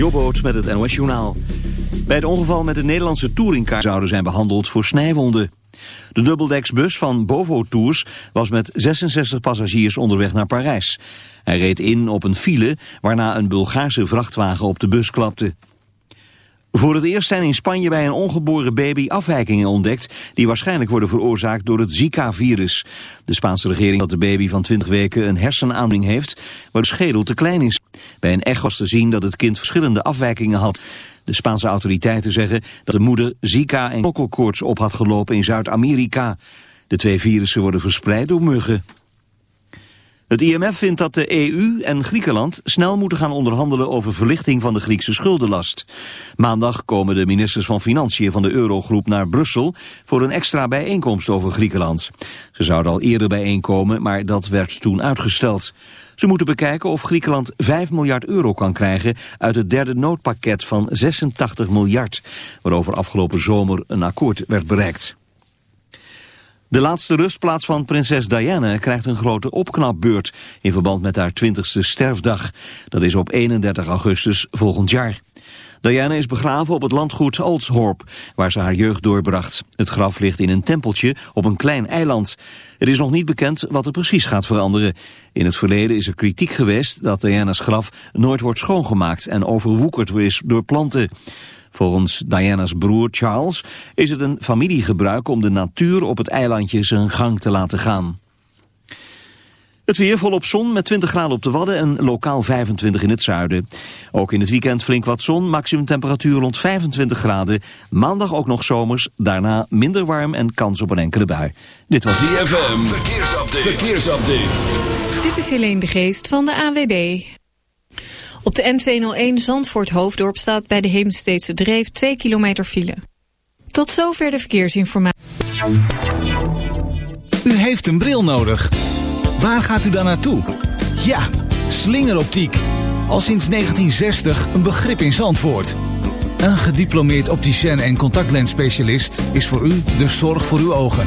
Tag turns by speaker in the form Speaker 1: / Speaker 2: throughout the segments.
Speaker 1: Jobboot met het NOS Journaal. Bij het ongeval met de Nederlandse touringcar zouden zijn behandeld voor snijwonden. De dubbeldeksbus van Bovo Tours was met 66 passagiers onderweg naar Parijs. Hij reed in op een file waarna een Bulgaarse vrachtwagen op de bus klapte. Voor het eerst zijn in Spanje bij een ongeboren baby afwijkingen ontdekt... die waarschijnlijk worden veroorzaakt door het Zika-virus. De Spaanse regering dat de baby van 20 weken een hersenaandoening heeft... waar de schedel te klein is. Bij een echo was te zien dat het kind verschillende afwijkingen had. De Spaanse autoriteiten zeggen dat de moeder Zika en kokkelkoorts op had gelopen in Zuid-Amerika. De twee virussen worden verspreid door muggen. Het IMF vindt dat de EU en Griekenland snel moeten gaan onderhandelen over verlichting van de Griekse schuldenlast. Maandag komen de ministers van Financiën van de Eurogroep naar Brussel voor een extra bijeenkomst over Griekenland. Ze zouden al eerder bijeenkomen, maar dat werd toen uitgesteld. Ze moeten bekijken of Griekenland 5 miljard euro kan krijgen uit het derde noodpakket van 86 miljard, waarover afgelopen zomer een akkoord werd bereikt. De laatste rustplaats van prinses Diana krijgt een grote opknapbeurt in verband met haar 20ste sterfdag. Dat is op 31 augustus volgend jaar. Diana is begraven op het landgoed Oldthorp, waar ze haar jeugd doorbracht. Het graf ligt in een tempeltje op een klein eiland. Het is nog niet bekend wat er precies gaat veranderen. In het verleden is er kritiek geweest dat Diana's graf nooit wordt schoongemaakt en overwoekerd is door planten. Volgens Diana's broer Charles is het een familiegebruik om de natuur op het eilandje zijn gang te laten gaan. Het weer volop zon met 20 graden op de Wadden en lokaal 25 in het zuiden. Ook in het weekend flink wat zon, maximum temperatuur rond 25 graden. Maandag ook nog zomers, daarna minder warm en kans op een enkele bui.
Speaker 2: Dit was DFM. verkeersupdate. verkeersupdate.
Speaker 3: Dit is Helene de Geest van de AWB. Op de N201 Zandvoort Hoofddorp staat bij de Heemsteedse Dreef 2 kilometer file. Tot zover de verkeersinformatie.
Speaker 4: U heeft een bril nodig. Waar gaat u dan naartoe? Ja, slingeroptiek. Al sinds 1960 een begrip in Zandvoort. Een gediplomeerd opticien en contactlensspecialist is voor u de zorg voor uw ogen.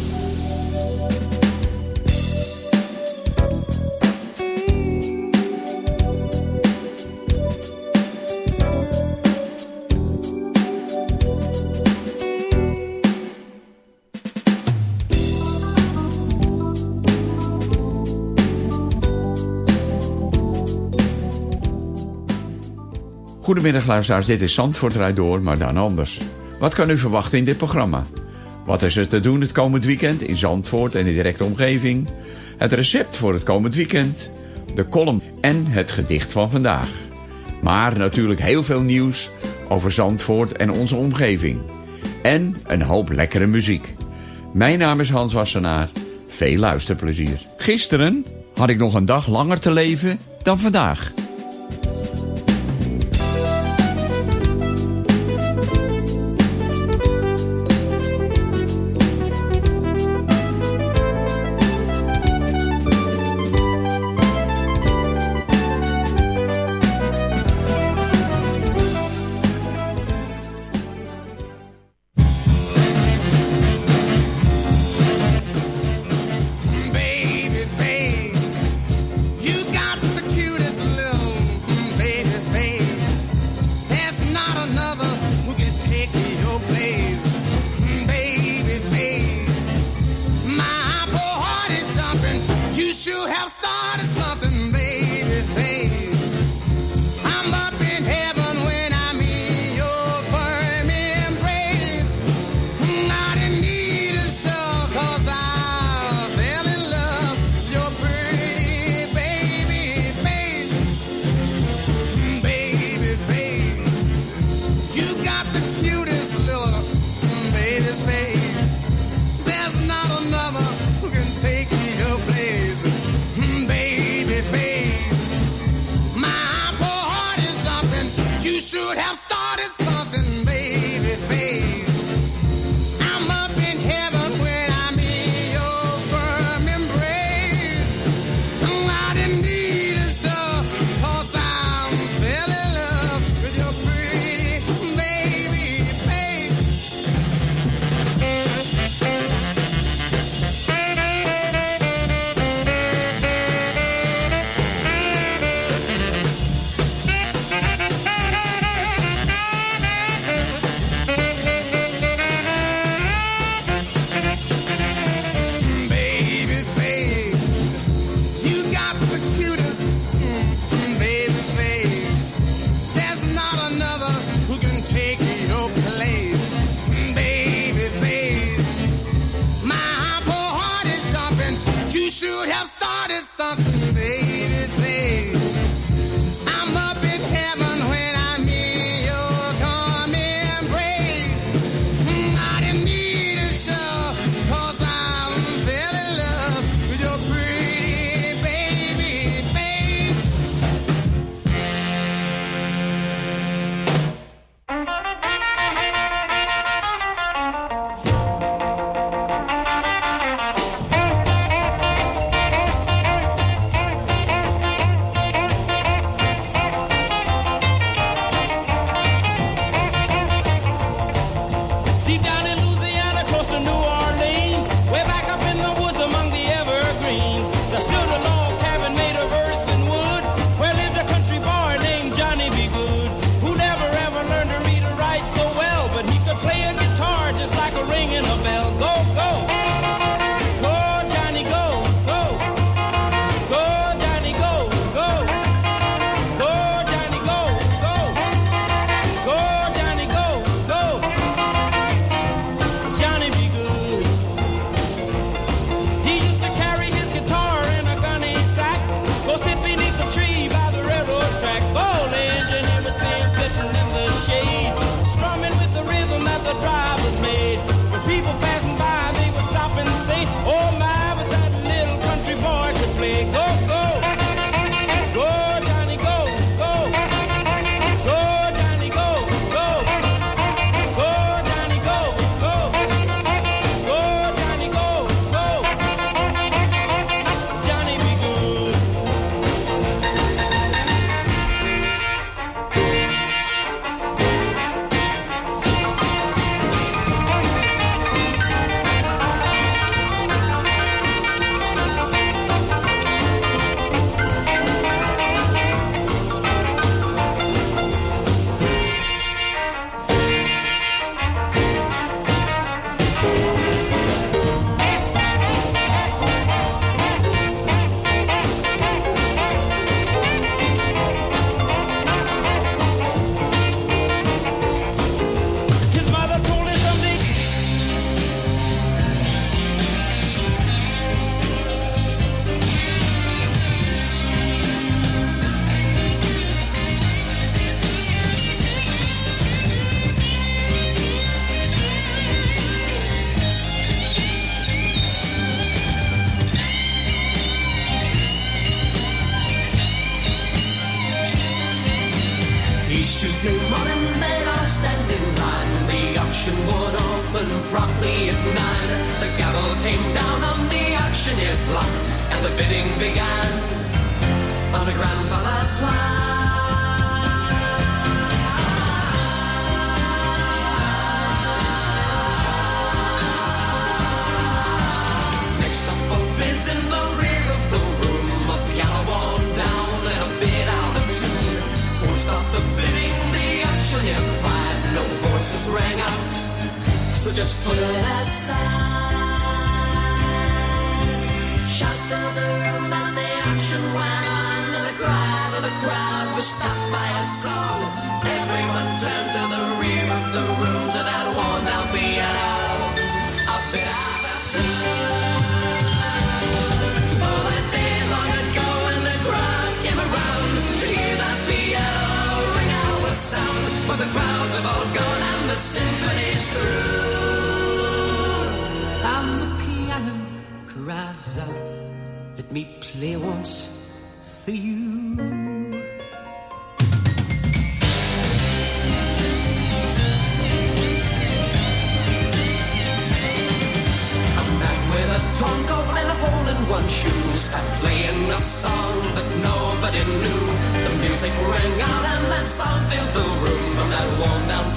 Speaker 5: Goedemiddag luisteraars, dit is Zandvoort Rijd Door, maar dan anders. Wat kan u verwachten in dit programma? Wat is er te doen het komend weekend in Zandvoort en de directe omgeving? Het recept voor het komend weekend, de column en het gedicht van vandaag. Maar natuurlijk heel veel nieuws over Zandvoort en onze omgeving. En een hoop lekkere muziek. Mijn naam is Hans Wassenaar. Veel luisterplezier. Gisteren had ik nog een dag langer te leven dan vandaag.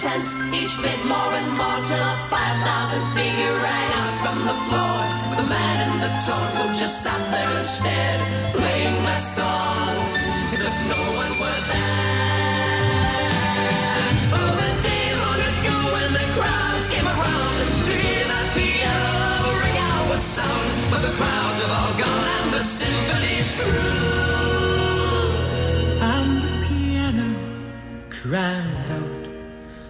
Speaker 6: tense, each bit more and more till a 5,000 figure rang out from the floor. The man in the tone who just sat there and stared, playing that song as if no one were there. Oh, the day long ago when the crowds came around to hear that piano ring out with sound, but the crowds have all gone and the symphony's through. And the piano cries out.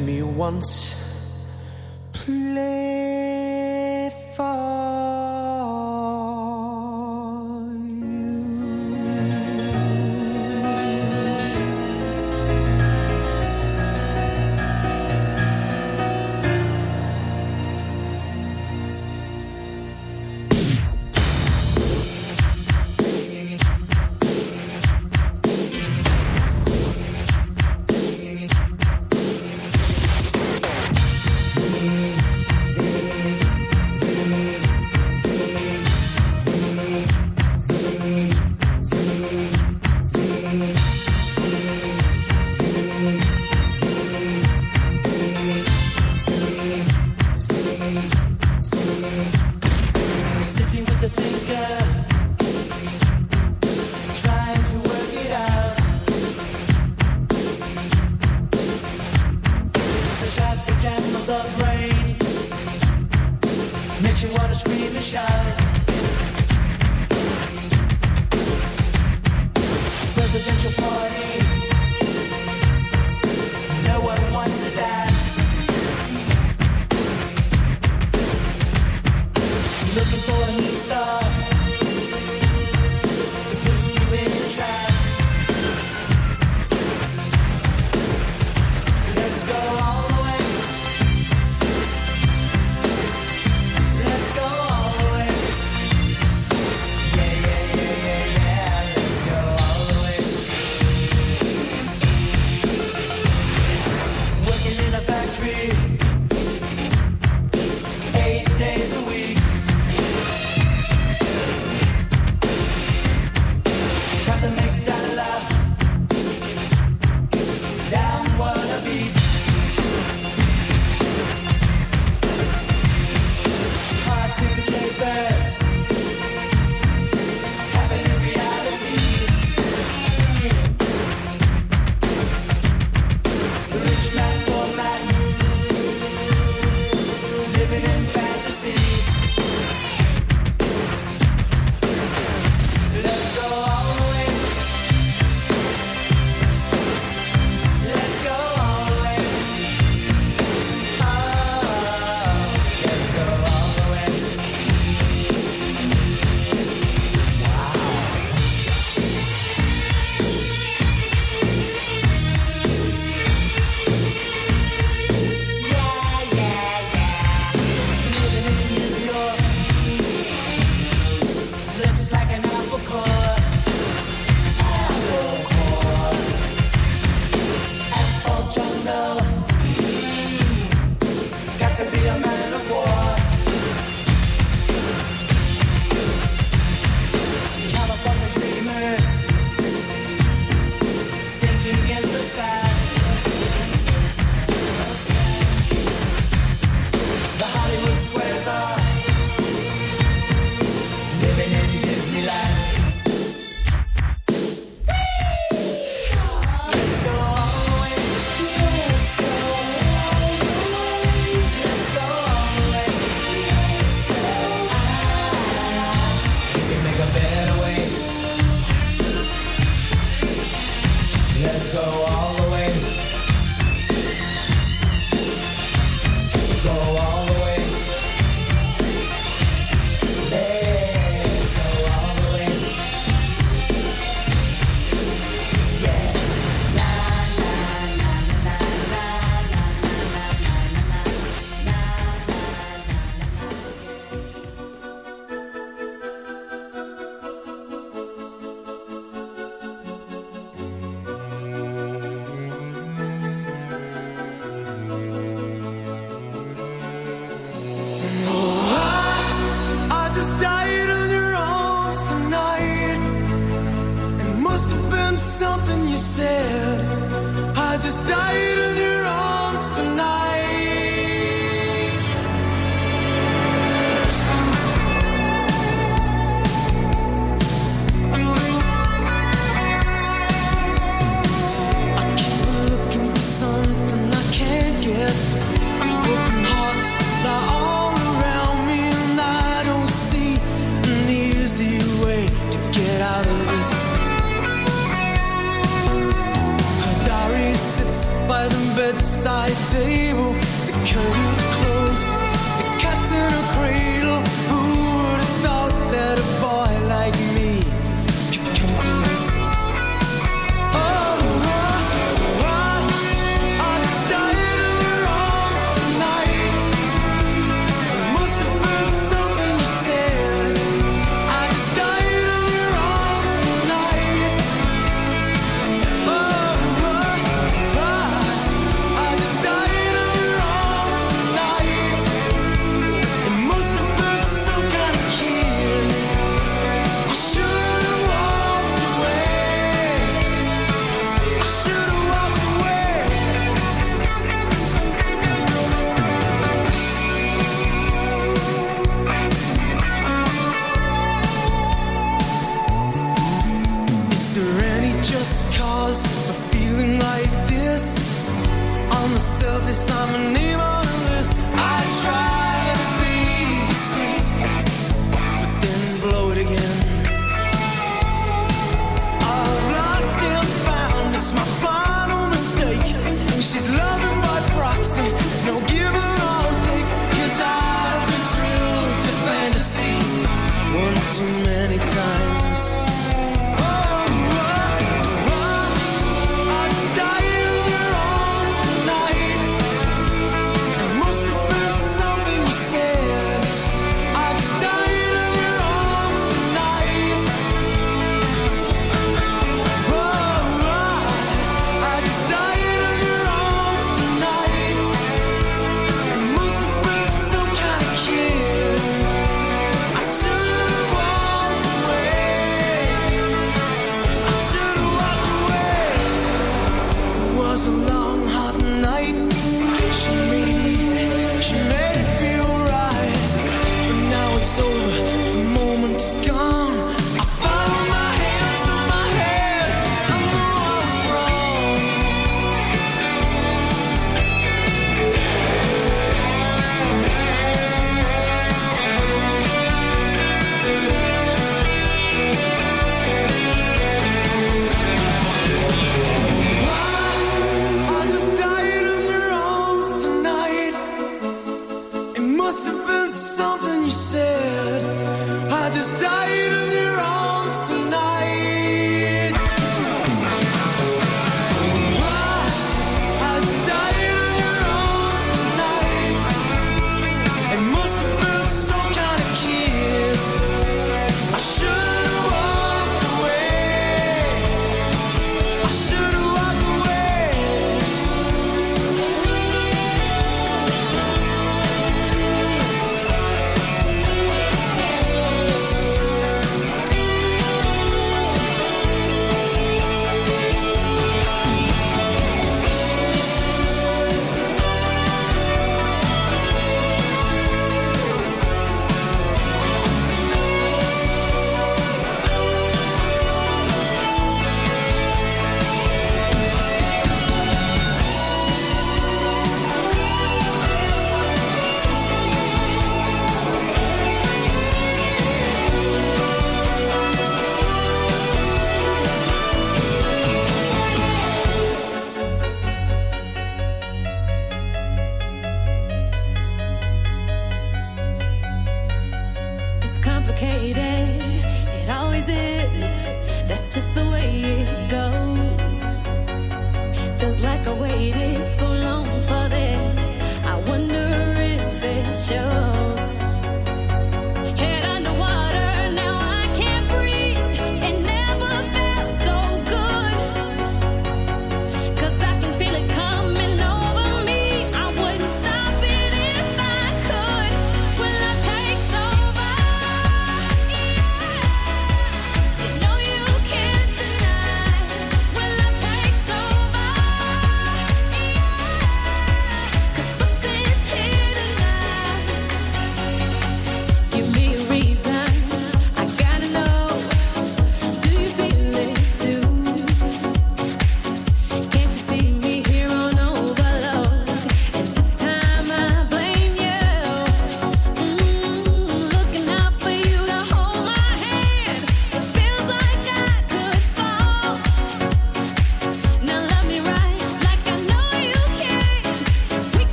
Speaker 7: Me once. Play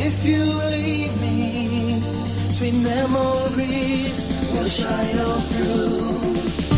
Speaker 8: If you leave me, sweet memories will shine all through.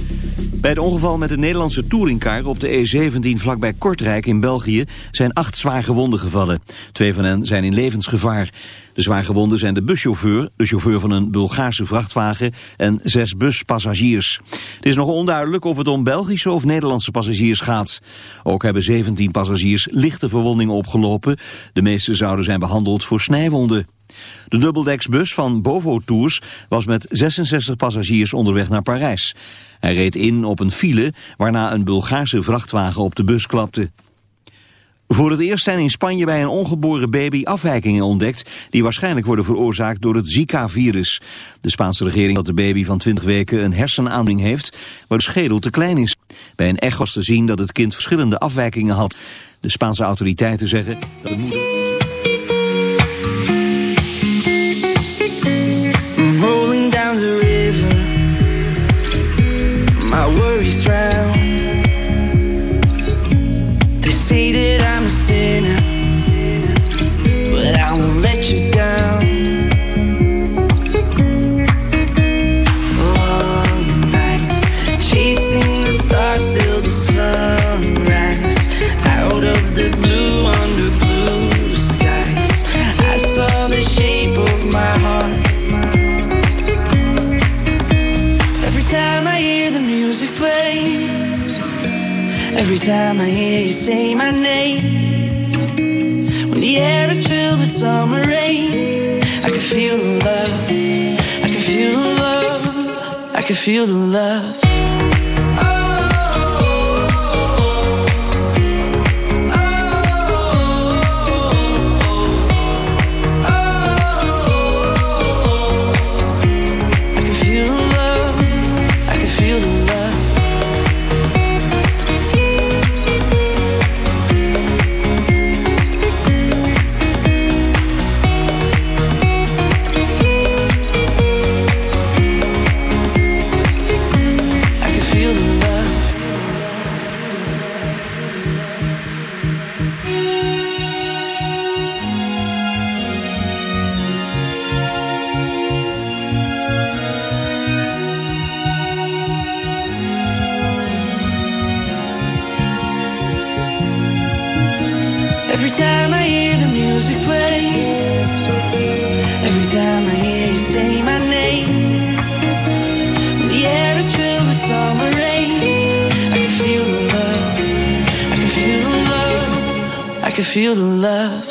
Speaker 1: Bij het ongeval met de Nederlandse touringcar op de E17 vlakbij Kortrijk in België zijn acht zwaar gewonden gevallen. Twee van hen zijn in levensgevaar. De zwaargewonden zijn de buschauffeur, de chauffeur van een Bulgaarse vrachtwagen en zes buspassagiers. Het is nog onduidelijk of het om Belgische of Nederlandse passagiers gaat. Ook hebben 17 passagiers lichte verwondingen opgelopen. De meeste zouden zijn behandeld voor snijwonden. De dubbeldeksbus van Bovo Tours was met 66 passagiers onderweg naar Parijs. Hij reed in op een file waarna een Bulgaarse vrachtwagen op de bus klapte. Voor het eerst zijn in Spanje bij een ongeboren baby afwijkingen ontdekt... die waarschijnlijk worden veroorzaakt door het Zika-virus. De Spaanse regering dat de baby van 20 weken een hersenaandoening heeft... waar de schedel te klein is. Bij een echo was te zien dat het kind verschillende afwijkingen had. De Spaanse autoriteiten zeggen dat de moeder...
Speaker 9: time I hear you say my name, when the air is filled with summer rain, I can feel the love, I can feel the love, I can feel the love. Time I hear the music play, every time I hear you say my name, when the air is filled with summer rain, I can feel the love, I can feel the love, I can feel the love.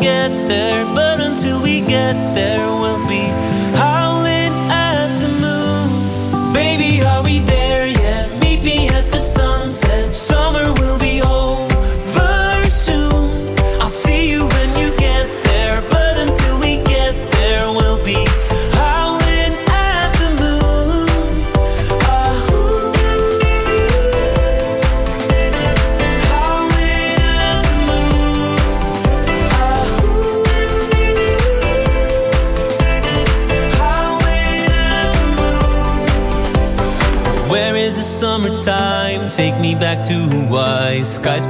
Speaker 10: Get there,